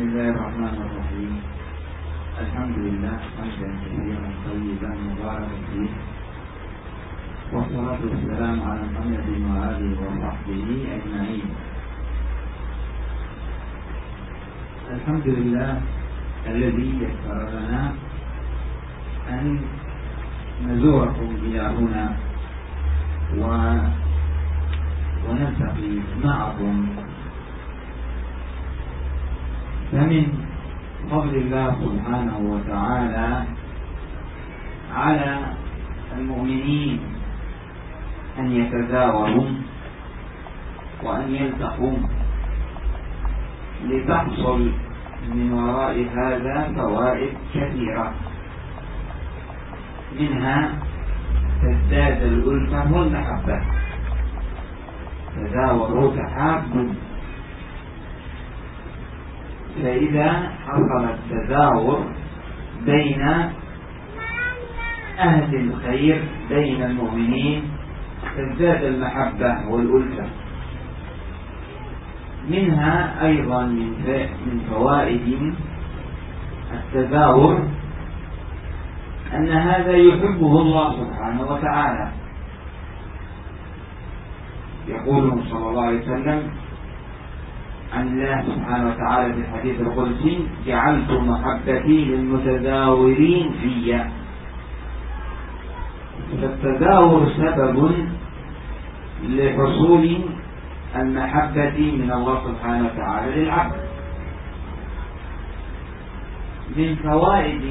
بسم الله الرحمن الرحيم. الحمد لله حمدا كثيرا طيبا مباركا فيه. والصلاة والسلام على محمد وآله وصحبه أجمعين. الحمد لله الذي يسر لنا أن نزوركم إلى هنا و ونلتقي معكم فمن فضل الله سبحانه وتعالى على المؤمنين أن يتزاوروا وأن يلتقوا. لتحصل من وراء هذا فوائد كثيرة. منها تزداد الألفة والمحبة. تزاوروا تحابوا فإذا حصل التزاور بين أهل الخير بين المؤمنين تزداد المحبة والألفة. منها أيضا من من فوائد التزاور أن هذا يحبه الله سبحانه وتعالى. يقول صلى الله عليه وسلم عن الله سبحانه وتعالى في الحديث القدسي جعلت محبتي للمتزاورين في فالتزاور سبب لحصول المحبة من الله سبحانه وتعالى للعبد. من فوائد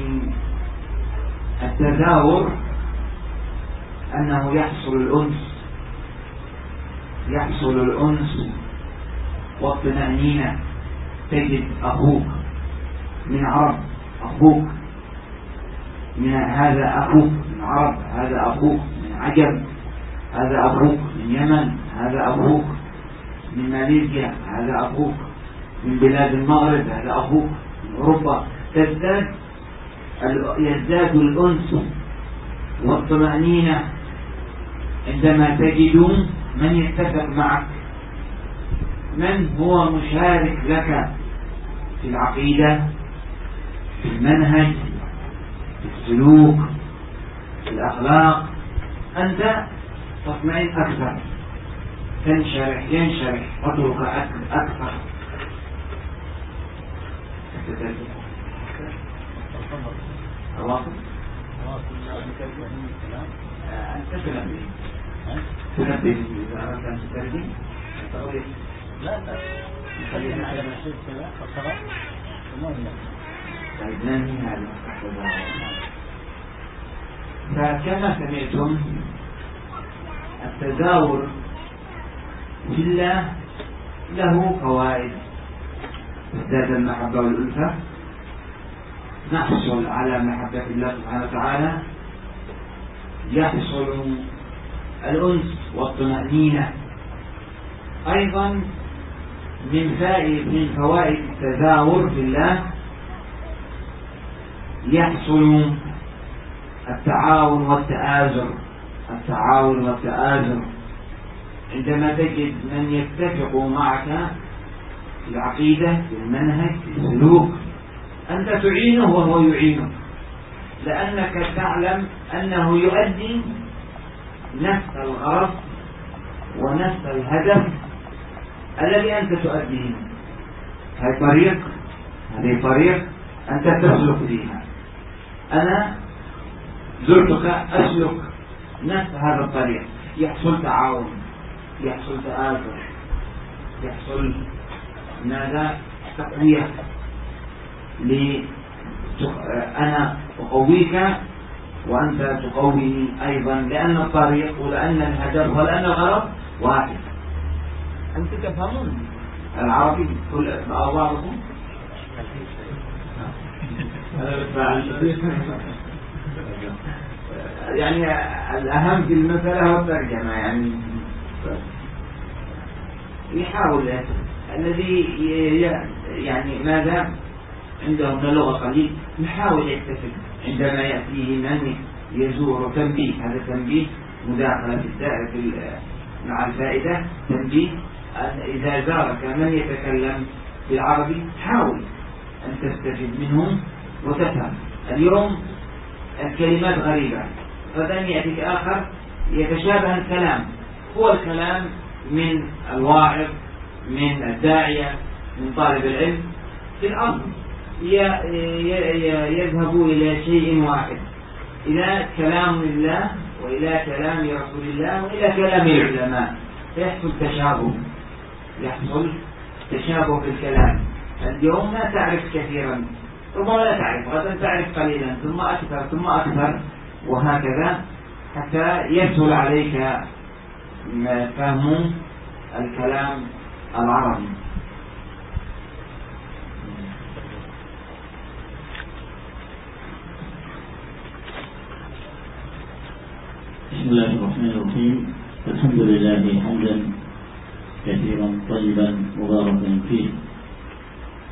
التزاور أنه يحصل الأنس يحصل الأنس والطمأنينة تجد أخوك من عرب. أخوك من هذا أخوك من عرب. هذا أخوك من عجب. هذا أخوك من يمن. هذا أخوك من ماليزيا. هذا أخوك من بلاد المغرب. هذا أخوك من أوروبا. تزداد يزداد الأنس والطمأنينة عندما تجد من يتفق معك. من هو مشارك لك في العقيدة في المنهج في السلوك في الأخلاق؟ أنت تطمئن أكثر تنشرح ينشرح صدرك أكثر أنت تنبه تنبه إذا أردت أن تترجم لا لا. خلينا على مسجد كذا فقرأ طيب ننهي هذا فكما سمعتم التزاور في الله له فوائد. تزداد المحبة والألفة نحصل على محبة الله سبحانه وتعالى. يحصل الأنس والطمأنينة. أيضا من فائد من فوائد التزاور في الله يحصل التعاون والتآزر. التعاون والتآزر. عندما تجد من يتفق معك في العقيدة في المنهج في السلوك أنت تعينه وهو يعينك. لأنك تعلم أنه يؤدي نفس الغرض ونفس الهدف الذي أنت تؤديه. هذه طريق هذه طريق أنت تسلك فيها. أنا زرتك أسلك نفس هذا الطريق. يحصل تعاون يحصل تآثر يحصل ماذا؟ تقوية أنا أقويك وأنت تقويني أيضا لأن الطريق ولأن الهدف ولأن الغرض واحد. أنت تفهمون؟ العربي كل بعضكم يعني الأهم في المسألة هو الترجمة يعني. يحاول الذي يعني ماذا؟ عنده من اللغة قليل يحاول يكتسب عندما يأتيه من يزور تنبيه. هذا تنبيه مداخلة في مع الفائدة تنبيه إذا زارك من يتكلم بالعربي حاول تستفيد منه وتفهم. اليوم الكلمات غريبة غدا يأتيك آخر يتشابه الكلام. هو الكلام من الواعظ من الداعية من طالب العلم في الأصل يذهب إلى شيء واحد. إلى كلام الله وإلى كلام رسول الله وإلى كلام العلماء. فيحصل تشابه. يحصل تشابه في الكلام. اليوم لا تعرف كثيرا ربما لا تعرف غدا تعرف قليلا ثم أكثر ثم أكثر وهكذا حتى يسهل عليك فهم الكلام العربي. بسم الله الرحمن الرحيم. الحمد لله حمدا كثيرا طيبا مباركا فيه.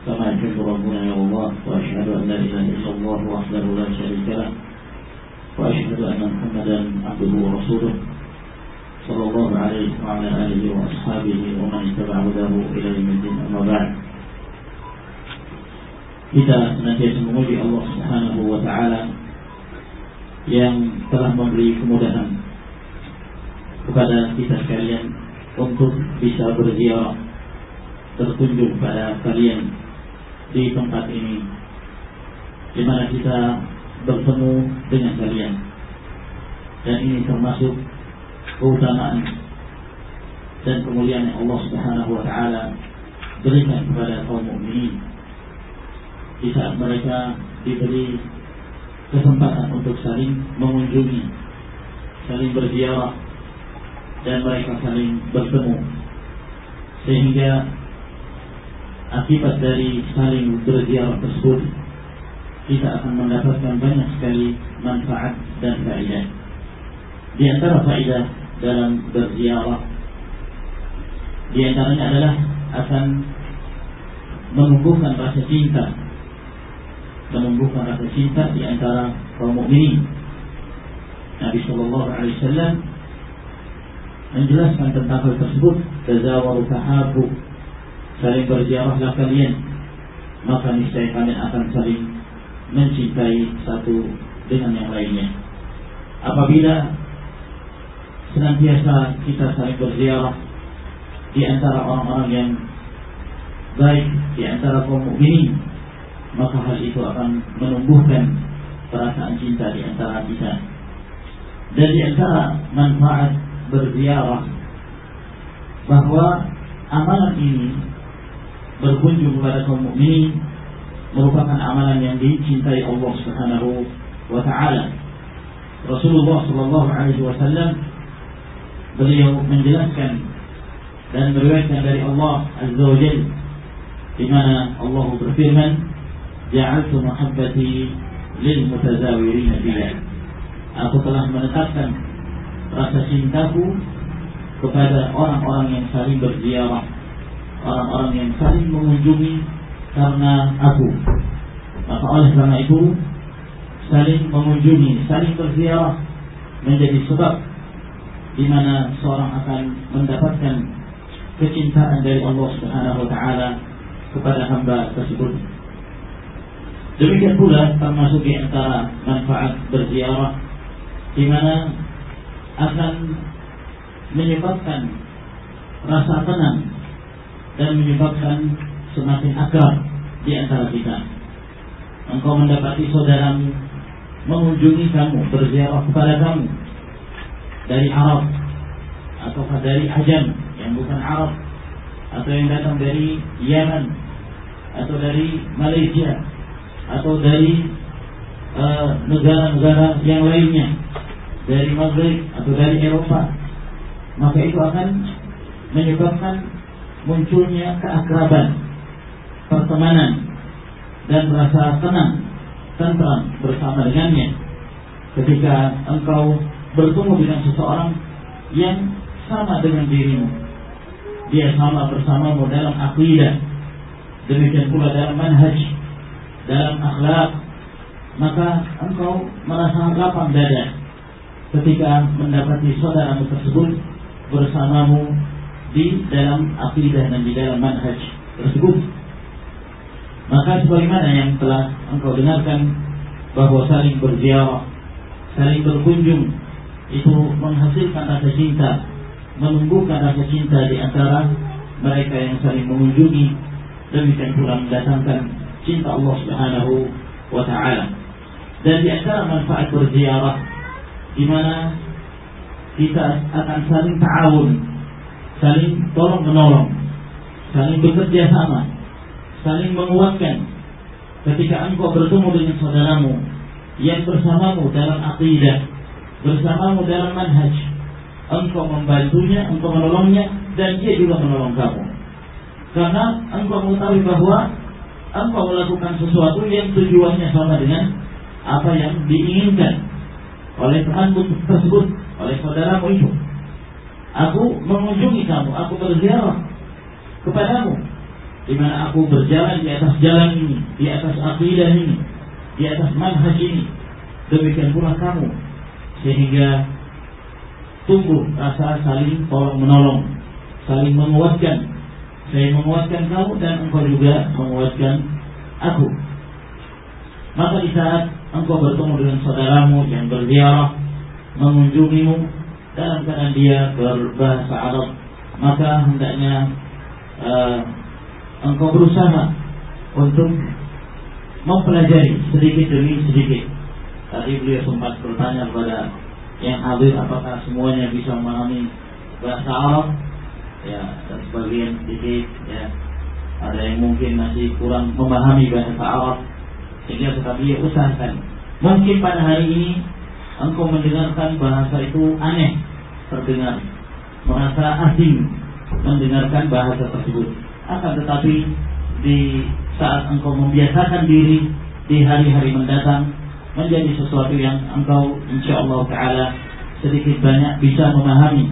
كما يحب ربنا يا الله وأشهد أن لا إله إلا الله وحده لا شريك له وأشهد أن محمدا عبده ورسوله. صلى الله عليه وعلى آله وأصحابه ومن اتبع هداه إلى يوم الدين أما بعد. Kita senantiasa memuji Allah Subhanahu wa taala yang telah memberi kemudahan kepada kita sekalian untuk bisa berziarah berkunjung pada kalian di tempat ini. Di mana kita bertemu dengan kalian. Dan ini termasuk keutamaan dan kemuliaan yang Allah Subhanahu wa taala berikan kepada kaum mukminin. Di saat mereka diberi kesempatan untuk saling mengunjungi, saling berziarah, dan mereka saling bertemu. Sehingga akibat dari saling berziarah tersebut, kita akan mendapatkan banyak sekali manfaat dan faedah. Di antara faedah dalam berziarah, di antaranya adalah akan menumbuhkan rasa cinta menumbuhkan rasa cinta di antara kaum mukminin. Nabi Shallallahu Alaihi Wasallam menjelaskan tentang hal tersebut. Tazawaru tahabu saling berziarahlah kalian maka niscaya kalian akan saling mencintai satu dengan yang lainnya. Apabila senantiasa kita saling berziarah di antara orang-orang yang baik di antara kaum mukminin maka hal itu akan menumbuhkan perasaan cinta di antara kita. Dan di antara manfaat berziarah bahwa amalan ini berkunjung kepada kaum mukminin merupakan amalan yang dicintai Allah Subhanahu wa taala. Rasulullah sallallahu alaihi wasallam beliau menjelaskan dan meriwayatkan dari Allah Azza wa Jalla di mana Allah berfirman ja'altu mahabbati lil mutazawirin biha. Aku telah menetapkan rasa cintaku kepada orang-orang yang saling berziarah, orang-orang yang saling mengunjungi karena aku. Maka oleh karena itu saling mengunjungi, saling berziarah menjadi sebab di mana seorang akan mendapatkan kecintaan dari Allah Subhanahu wa taala kepada hamba tersebut. Demikian pula termasuk di antara manfaat berziarah di mana akan menyebabkan rasa tenang dan menyebabkan semakin akrab di antara kita. Engkau mendapati saudaramu mengunjungi kamu, berziarah kepada kamu dari Arab atau dari Ajam yang bukan Arab atau yang datang dari Yaman atau dari Malaysia atau dari negara-negara uh, yang lainnya dari Maghrib atau dari Eropa maka itu akan menyebabkan munculnya keakraban pertemanan dan rasa tenang tentram bersama dengannya. Ketika engkau bertemu dengan seseorang yang sama dengan dirimu dia sama bersamamu dalam akidah. Demikian pula dalam manhaj dalam akhlak maka engkau merasa lapang dada ketika mendapati saudaramu tersebut bersamamu di dalam akidah dan di dalam manhaj tersebut. Maka sebagaimana yang telah engkau dengarkan bahwa saling berziarah, saling berkunjung itu menghasilkan rasa cinta, menumbuhkan rasa cinta di antara mereka yang saling mengunjungi demikian pula mendatangkan cinta Allah Subhanahu wa taala. Dan di antara manfaat berziarah di mana kita akan saling ta'awun, saling tolong menolong, saling bekerja sama, saling menguatkan ketika engkau bertemu dengan saudaramu yang bersamamu dalam akidah, bersamamu dalam manhaj, engkau membantunya, engkau menolongnya, dan dia juga menolong kamu. Karena engkau mengetahui bahwa engkau melakukan sesuatu yang tujuannya sama dengan apa yang diinginkan oleh temanmu tersebut, oleh saudaramu itu. Aku mengunjungi kamu, aku berziarah kepadamu di mana aku berjalan di atas jalan ini, di atas akidah ini, di atas manhaj ini. Demikian pula kamu. Sehingga tumbuh rasa saling tolong menolong, saling menguatkan. Saya menguatkan kamu dan engkau juga menguatkan aku. Maka di saat engkau bertemu dengan saudaramu yang berziarah, mengunjungimu dalam keadaan dia berbahasa Arab, maka hendaknya uh, engkau berusaha untuk mempelajari sedikit demi sedikit. Tadi beliau sempat bertanya kepada yang hadir apakah semuanya bisa memahami bahasa Arab? Ya dan sebagian sedikit ya. Ada yang mungkin masih kurang memahami bahasa Arab sehingga tetapi dia usahakan. Mungkin pada hari ini engkau mendengarkan bahasa itu aneh terdengar merasa asing mendengarkan bahasa tersebut. Akan tetapi di saat engkau membiasakan diri di hari-hari mendatang menjadi sesuatu yang engkau insya Allah Taala sedikit banyak bisa memahami.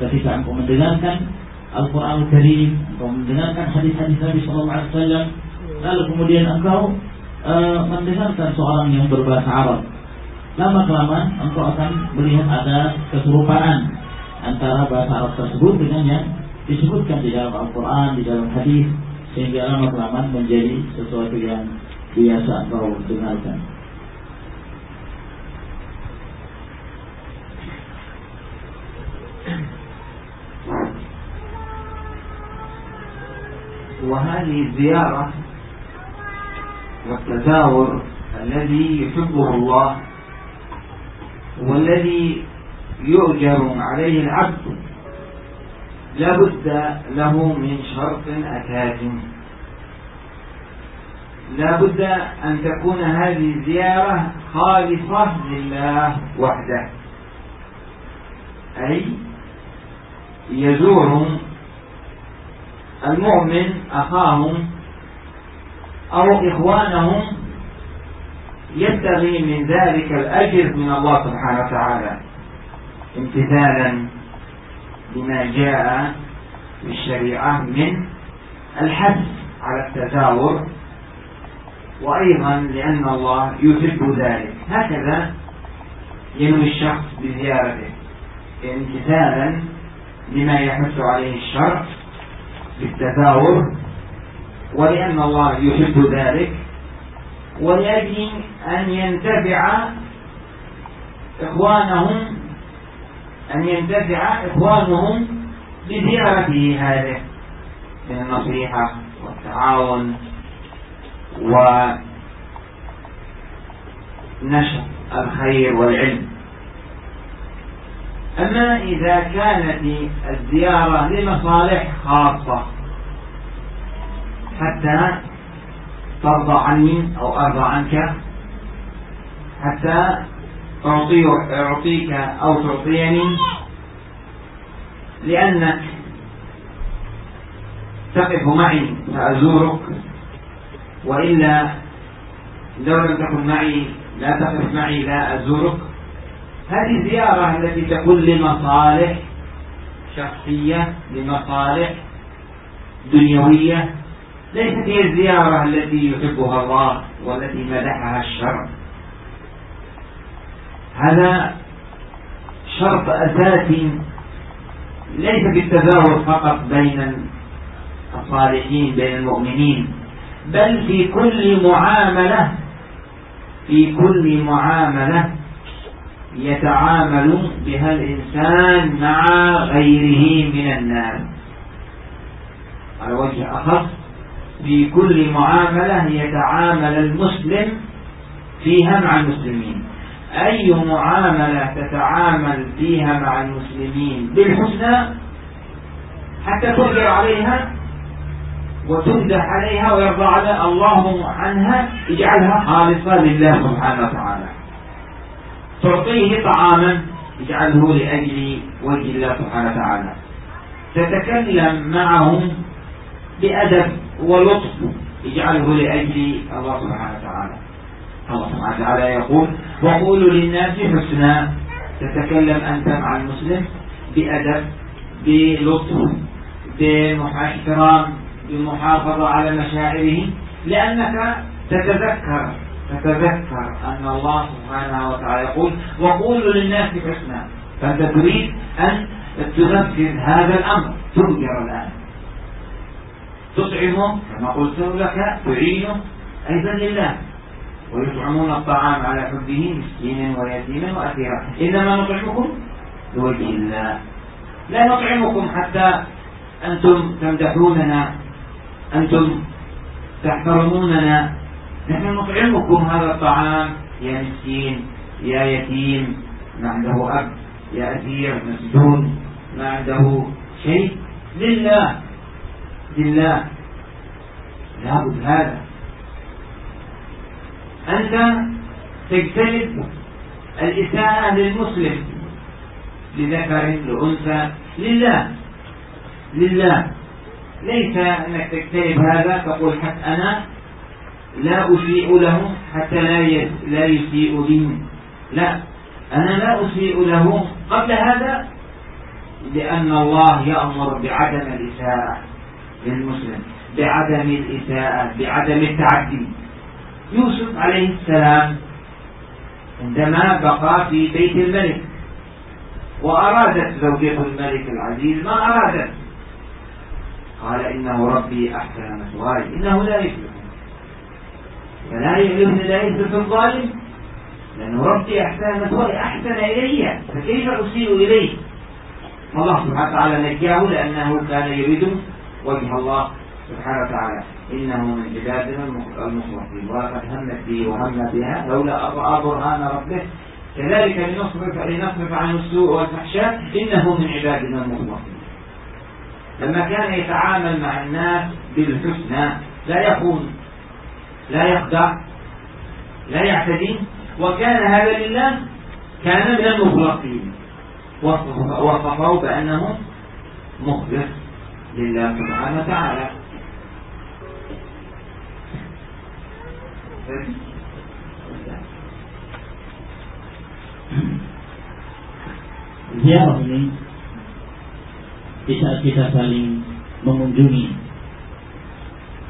Ketika engkau mendengarkan Al-Quran Al-Karim, engkau mendengarkan hadis-hadis Nabi Sallallahu Alaihi lalu kemudian engkau e, mendengarkan seorang yang berbahasa Arab. Lama kelamaan engkau akan melihat ada keserupaan antara bahasa Arab tersebut dengan yang disebutkan di dalam Al-Quran, di dalam hadis, sehingga lama kelamaan menjadi sesuatu yang biasa engkau dengarkan. وهذه الزيارة والتزاور الذي يحبه الله والذي يؤجر عليه العبد لابد له من شرط أساس لابد أن تكون هذه الزيارة خالصة لله وحده أي يزور المؤمن أخاهم أو إخوانهم يبتغي من ذلك الأجر من الله سبحانه وتعالى امتثالا بما جاء في الشريعة من الحث على التزاور وأيضا لأن الله يحب ذلك. هكذا ينوي الشخص بزيارته امتثالا لما يحث عليه الشرع بالتزاور ولأن الله يحب ذلك ولأجل أن ينتفع إخوانهم أن ينتفع إخوانهم بزيارته هذه من النصيحة والتعاون ونشر الخير والعلم. أما إذا كانت الزيارة لمصالح خاصة حتى ترضى عني أو أرضى عنك. حتى أعطي أعطيك أو تعطيني. لأنك تقف معي فأزورك. وإلا لو لم تكن معي لا تقف معي لا أزورك. هذه زيارة التي تكون لمصالح شخصية لمصالح دنيوية. ليست هي الزيارة التي يحبها الله والتي مدحها الشرع. هذا شرط أساسي ليس بالتزاور فقط بين الصالحين بين المؤمنين بل في كل معاملة في كل معاملة يتعامل بها الإنسان مع غيره من الناس. على وجه أخص في كل معاملة يتعامل المسلم فيها مع المسلمين. أي معاملة تتعامل فيها مع المسلمين بالحسنى حتى تؤجر عليها وتمدح عليها ويرضى على الله عنها اجعلها خالصة لله سبحانه وتعالى. تعطيه طعاما اجعله لأجل وجه الله سبحانه وتعالى. تتكلم معهم بأدب ولطف اجعله لأجل الله سبحانه وتعالى. الله سبحانه وتعالى يقول وقولوا للناس حسنا. تتكلم أنت مع المسلم بأدب بلطف باحترام بالمحافظة على مشاعره لأنك تتذكر تتذكر أن الله سبحانه وتعالى يقول وقولوا للناس حسنا. فأنت تريد أن تنفذ هذا الأمر تؤجر الآن. تطعمه كما قلت لك تعينه أيضا لله ويطعمون الطعام على حبه مسكينا ويتيما وأسيرا إنما نطعمكم؟ لوجه الله. لا نطعمكم حتى أنتم تمدحوننا أنتم تحترموننا. نحن نطعمكم هذا الطعام. يا مسكين يا يتيم. ما عنده أب يا أسير مسجون ما عنده شيء. لله. لله. لابد هذا. أنت تجتنب الإساءة للمسلم لذكر لأنثى. لله. لله. ليس أنك تجتنب هذا تقول حتى أنا لا أسيء له حتى لا لا يسيء لي لا. أنا لا أسيء له قبل هذا لأن الله يأمر بعدم الإساءة. للمسلم بعدم الإساءة بعدم التعدي. يوسف عليه السلام عندما بقى في بيت الملك وأرادت زوجة الملك العزيز ما أرادت. قال إنه ربي أحسن مثواي إنه لا يفلح. فلا يعلم لا يفلح الظالم. لأنه ربي أحسن مثواي أحسن إلي فكيف أسيء إليه؟ الله سبحانه وتعالى نجاه لأنه كان يريد وجه الله سبحانه وتعالى. إنه من عبادنا المخلصين. ولقد همت به وهم بها لولا أن رأى برهان ربه. كذلك لنصرف لنصرف عن السوء والفحشاء. إنه من عبادنا المخلصين. لما كان يتعامل مع الناس بالحسنى لا يخون لا يخدع لا يعتدي. وكان هذا لله كان من المخلصين. وصفه بأنه مخلص. لله سبحانه وتعالى ziarah ini di saat kita saling mengunjungi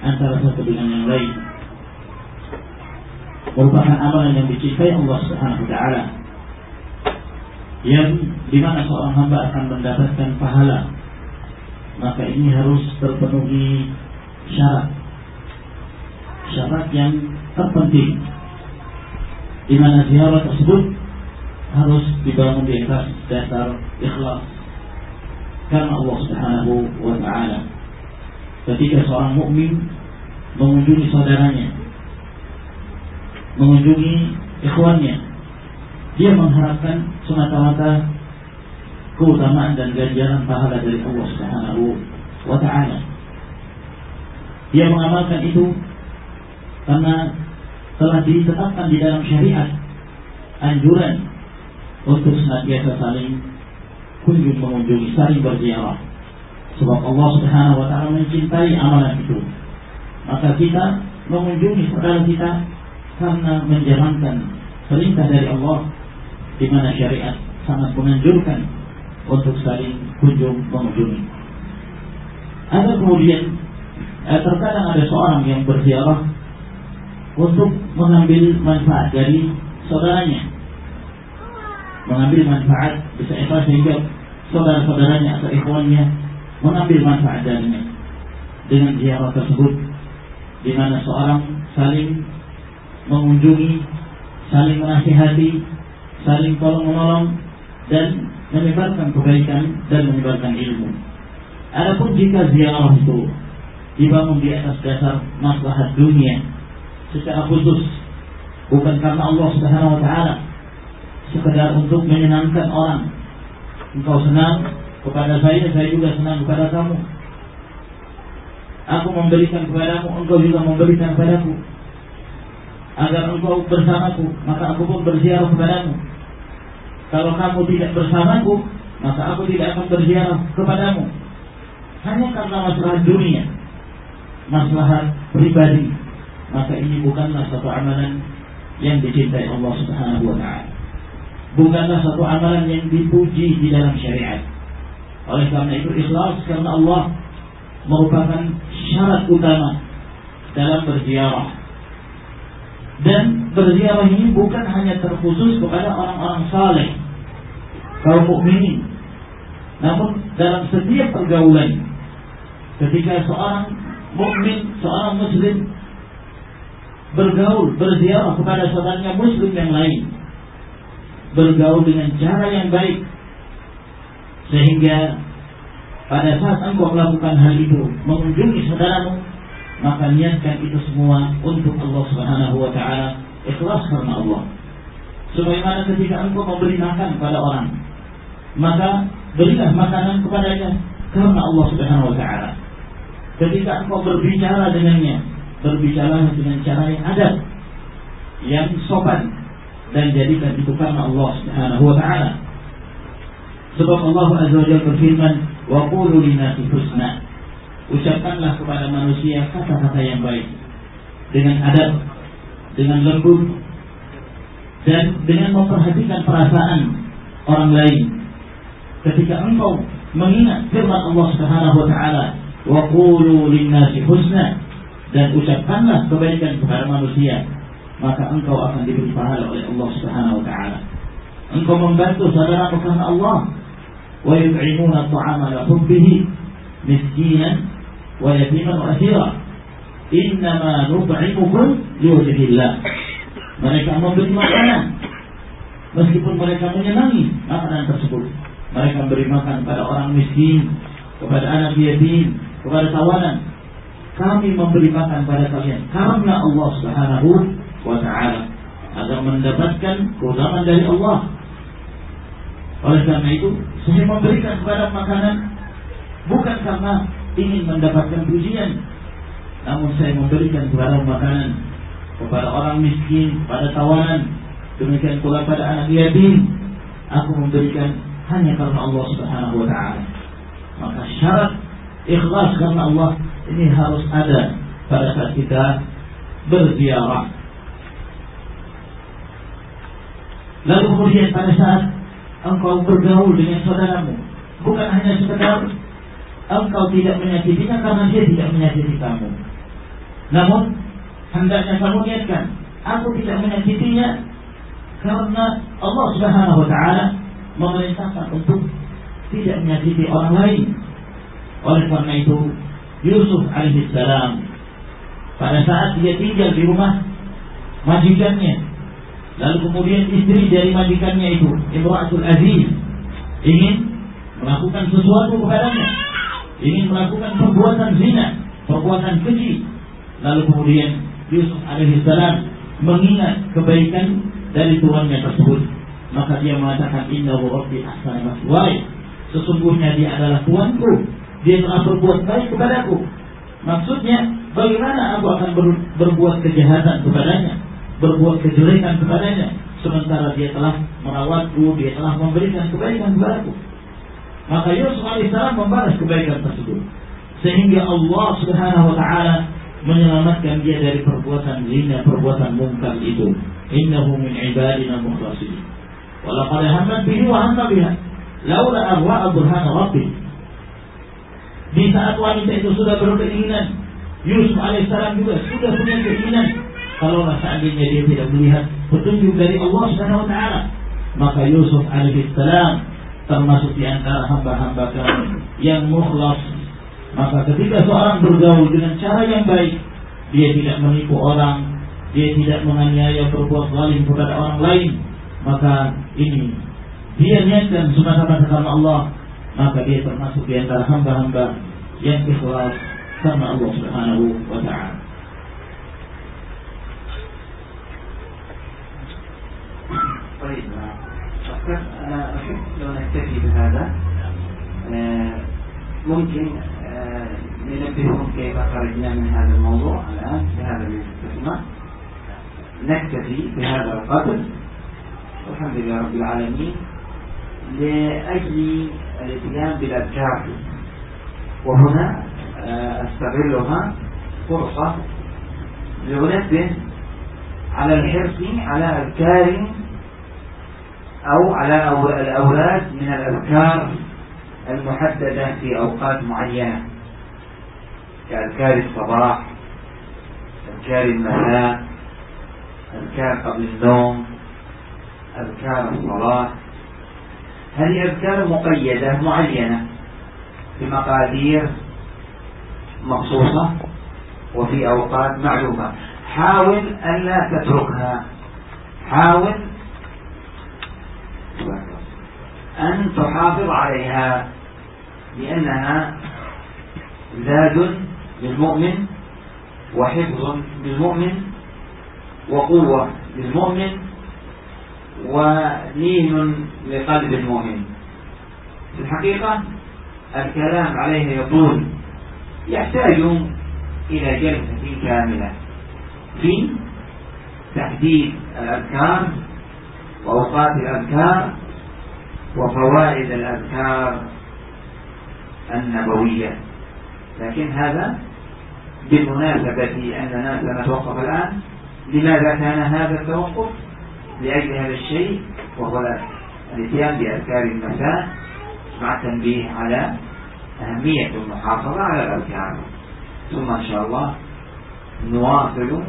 antara satu dengan yang lain merupakan amalan yang dicintai Allah Subhanahu wa taala yang dimana seorang hamba akan mendapatkan pahala maka ini harus terpenuhi syarat. Syarat yang terpenting. Di mana ziarah tersebut harus dibangun di atas dasar ikhlas. Karena Allah Subhanahu wa taala. Ketika seorang mukmin mengunjungi saudaranya, mengunjungi ikhwannya, dia mengharapkan semata-mata keutamaan dan ganjaran pahala dari Allah Subhanahu wa taala. Dia mengamalkan itu karena telah ditetapkan di dalam syariat anjuran untuk senantiasa saling kunjung mengunjungi, saling berziarah. Sebab Allah Subhanahu wa taala mencintai amalan itu. Maka kita mengunjungi saudara kita karena menjalankan perintah dari Allah di mana syariat sangat menganjurkan untuk saling kunjung mengunjungi. Ada kemudian eh, terkadang ada seorang yang berziarah untuk mengambil manfaat dari saudaranya mengambil manfaat bisa ikhlas sehingga saudara-saudaranya atau ikhwannya mengambil manfaat darinya dengan ziarah tersebut di mana seorang saling mengunjungi, saling menasihati, saling tolong menolong dan menyebarkan kebaikan dan menyebarkan ilmu. Adapun jika ziarah itu dibangun di atas dasar maslahat dunia secara khusus bukan karena Allah Subhanahu wa taala sekedar untuk menyenangkan orang. Engkau senang kepada saya, saya juga senang kepada kamu. Aku memberikan kepadamu, engkau juga memberikan kepadaku. Agar engkau bersamaku, maka aku pun berziarah kepadamu. Kalau kamu tidak bersamaku, maka aku tidak akan berziarah kepadamu. Hanya karena masalah dunia, masalah pribadi, maka ini bukanlah satu amalan yang dicintai Allah Subhanahu wa taala. Bukanlah satu amalan yang dipuji di dalam syariat. Oleh karena itu ikhlas karena Allah merupakan syarat utama dalam berziarah. Dan berziarah ini bukan hanya terkhusus kepada orang-orang saleh, kaum mukminin. Namun dalam setiap pergaulan ketika seorang mukmin, seorang muslim bergaul, berziarah kepada saudaranya muslim yang lain, bergaul dengan cara yang baik, sehingga pada saat engkau melakukan hal itu, mengunjungi saudaramu, maka niatkan itu semua untuk Allah Subhanahu wa taala, ikhlas karena Allah. Sebagaimana ketika engkau memberi makan kepada orang, maka berilah makanan kepadanya karena Allah Subhanahu wa taala. Ketika engkau berbicara dengannya, berbicara dengan cara yang adab, yang sopan dan jadikan itu karena Allah Subhanahu wa taala. Sebab Allah Azza wa Jalla berfirman, "Wa qulu husna." ucapkanlah kepada manusia kata-kata yang baik dengan adab, dengan lembut dan dengan memperhatikan perasaan orang lain. Ketika engkau mengingat firman Allah Subhanahu wa taala, "Wa qulu lin-nasi husna" dan ucapkanlah kebaikan kepada manusia, maka engkau akan diberi pahala oleh Allah Subhanahu wa taala. Engkau membantu saudara karena Allah, wa yut'imuna ta'ama la hubbihi miskinan wa yatiman wa asira innama nub'imukum liwajhillah mereka memberi makanan. Meskipun mereka menyenangi makanan tersebut. Mereka beri makan pada orang miskin kepada anak yatim kepada tawanan. Kami memberi makan pada kalian karena Allah Subhanahu wa taala agar mendapatkan keutamaan dari Allah. Oleh karena itu saya memberikan kepada makanan bukan karena ingin mendapatkan pujian, namun saya memberikan kepada makanan kepada orang miskin, pada tawanan, demikian pula pada anak yatim. Aku memberikan hanya karena Allah Subhanahu wa taala. Maka syarat ikhlas karena Allah ini harus ada pada saat kita berziarah. Lalu kemudian pada saat engkau bergaul dengan saudaramu. Bukan hanya sekedar engkau tidak menyakitinya karena dia tidak menyakiti kamu. Namun, hendaknya kamu niatkan, aku tidak menyakitinya karena Allah Subhanahu wa taala memerintahkan untuk tidak menyakiti orang lain. Oleh karena itu, Yusuf alaihissalam pada saat dia tinggal di rumah majikannya Lalu kemudian istri dari majikannya itu, Imratul Aziz, ingin melakukan sesuatu kepadanya, ingin melakukan perbuatan zina, perbuatan keji. Lalu kemudian Yusuf alaihissalam mengingat kebaikan dari tuannya tersebut. Maka dia mengatakan Inna Rabbi ahsan maswai. Sesungguhnya dia adalah tuanku. Dia telah berbuat baik kepadaku. Maksudnya, bagaimana aku akan ber, berbuat kejahatan kepadanya? berbuat kejelekan kepadanya sementara dia telah merawatku, dia telah memberikan kebaikan kepadaku. Maka Yusuf alaihissalam membalas kebaikan tersebut. Sehingga Allah subhanahu wa ta'ala menyelamatkan dia dari perbuatan zina, perbuatan mungkar itu. Innahu min ibadina mukhlasin. Walaqad hammat bihi wa hamma biha. Laula arwa'a burhan rabbi. Di saat wanita itu sudah berkeinginan, Yusuf alaihissalam juga sudah punya keinginan kalau seandainya dia tidak melihat petunjuk dari Allah Subhanahu wa taala, maka Yusuf alaihissalam termasuk di antara hamba-hamba kami yang mukhlas. Maka ketika seorang bergaul dengan cara yang baik dia tidak menipu orang dia tidak menganiaya berbuat zalim kepada orang lain maka ini dia niatkan semata-mata karena Allah maka dia termasuk di antara hamba-hamba yang ikhlas karena Allah Subhanahu wa taala. Baiklah, نكتفي بهذا. ممكن ننبههم كيف خرجنا من هذا الموضوع الآن في هذا الاستثناء نكتفي بهذا القدر. والحمد لله رب العالمين. لأجل الاتيان بالأذكار وهنا أستغلها فرصة لأنبه على الحرص على أذكار أو على الأولاد من الأذكار المحددة في أوقات معينة. كأذكار الصباح أذكار المساء أذكار قبل النوم أذكار الصلاة. هذه أذكار مقيدة معينة بمقادير مخصوصة وفي أوقات معلومة. حاول ألا تتركها. حاول أن تحافظ عليها لأنها زاد للمؤمن وحفظ للمؤمن وقوة للمؤمن ولين لقلب المؤمن. في الحقيقة الكلام عليه يطول يحتاج إلى جلسة كاملة في تحديد الأذكار وأوقات الأذكار وفوائد الأذكار النبوية. لكن هذا بالمناسبة أننا سنتوقف الآن لماذا كان هذا التوقف؟ لأجل هذا الشيء وهو الاتيان بأذكار المساء مع التنبيه على أهمية المحافظة على الأذكار. ثم إن شاء الله نواصل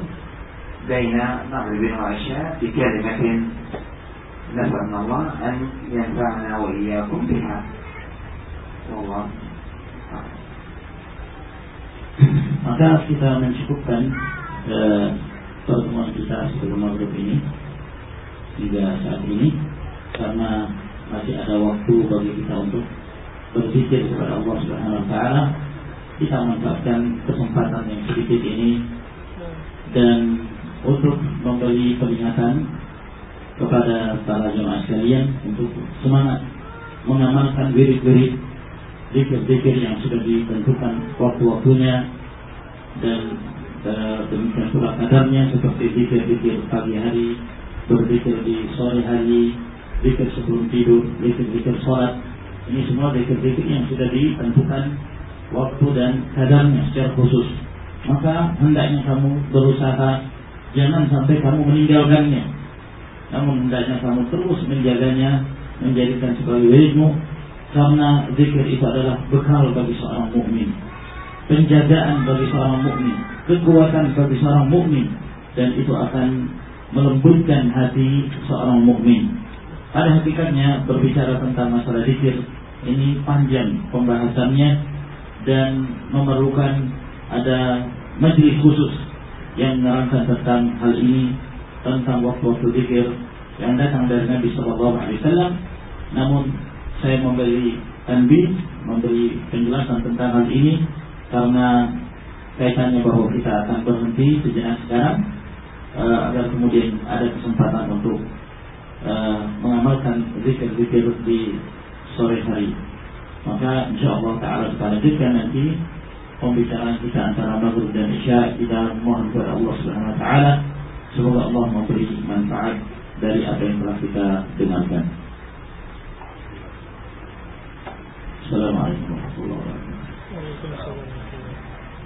بين مغرب وعشاء بكلمة نسأل الله أن ينفعنا وإياكم بها والله Maka kita mencukupkan eh, pertemuan kita sebelum maghrib ini hingga saat ini karena masih ada waktu bagi kita untuk berpikir kepada Allah Subhanahu Wa Taala. Kita manfaatkan kesempatan yang sedikit ini dan untuk memberi peringatan kepada para jemaah sekalian untuk semangat mengamalkan wirid-wirid zikir-zikir yang sudah ditentukan waktu-waktunya dan uh, demikian pula kadarnya seperti zikir-zikir pagi hari, berzikir di sore hari, zikir sebelum tidur, zikir-zikir sholat. Ini semua zikir-zikir yang sudah ditentukan waktu dan kadarnya secara khusus. Maka hendaknya kamu berusaha jangan sampai kamu meninggalkannya namun hendaknya kamu terus menjaganya, menjadikan sebagai wiridmu karena zikir itu adalah bekal bagi seorang mukmin, penjagaan bagi seorang mukmin, kekuatan bagi seorang mukmin dan itu akan melembutkan hati seorang mukmin. Pada hakikatnya berbicara tentang masalah zikir ini panjang pembahasannya dan memerlukan ada majelis khusus yang menerangkan tentang hal ini tentang waktu-waktu zikir yang datang dari Nabi Shallallahu Alaihi Wasallam. Namun saya memberi tanbih, memberi penjelasan tentang hal ini karena kaitannya bahwa kita akan berhenti sejenak sekarang uh, agar kemudian ada kesempatan untuk uh, mengamalkan zikir-zikir di sore hari. Maka insya Allah Taala kita lanjutkan nanti pembicaraan kita antara maghrib dan isya kita mohon kepada Allah Subhanahu Wa Taala Semoga Allah memberi manfaat dari apa yang telah kita dengarkan. Assalamualaikum.